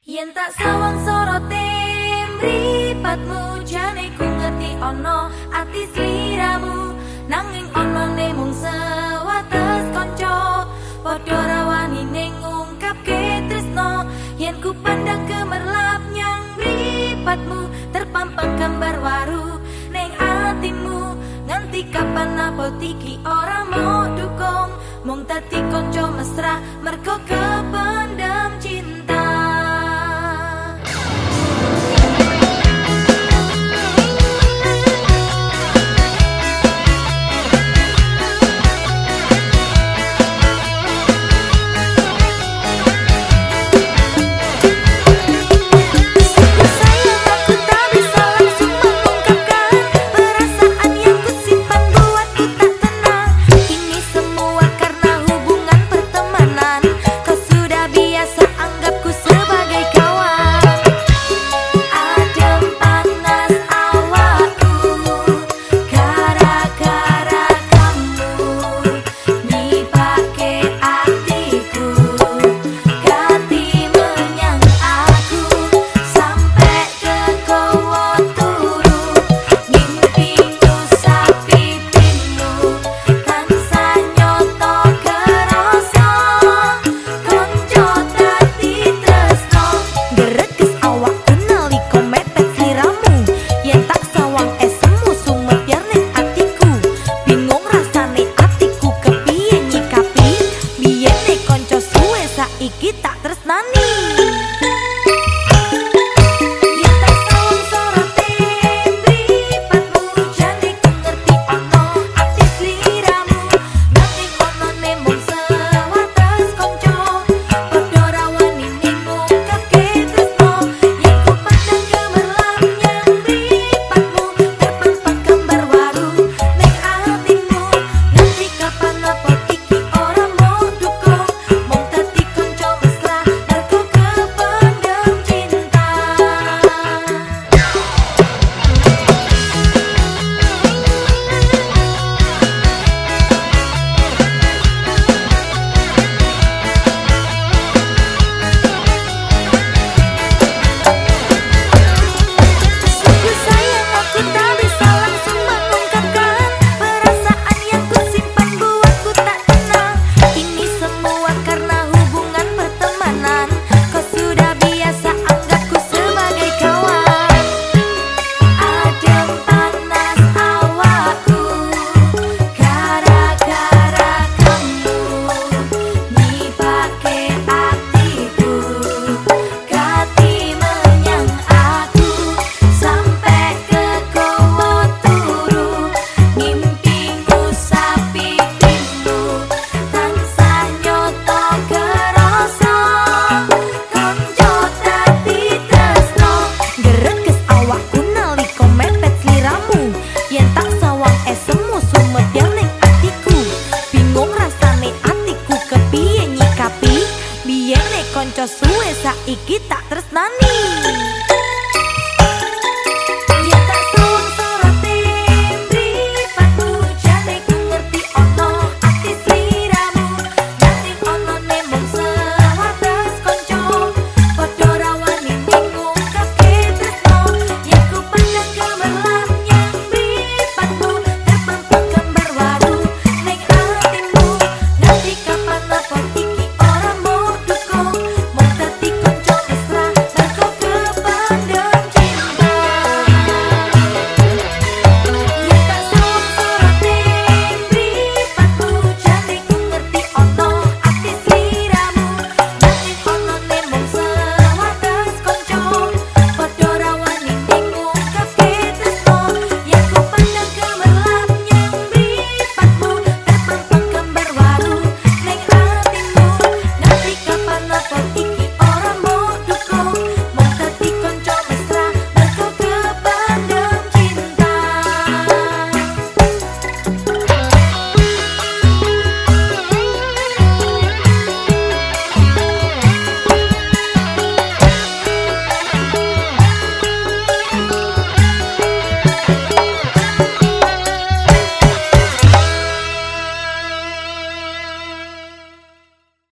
Yen tak sawang sorote mripatmu jane ku ngerti ana ati sliramu. Nanging ne mung sewates kanca padha rawani ning ngungkapke tresno. Yen ku pandang gemerlap nyang mripatmu terpampang gambar waru ning atimu nganti kapan apa tiki ora mau dukung? Mung tadi kanca mesra mergo iki tak tresnani. Kanca suwe saiki tak tresnani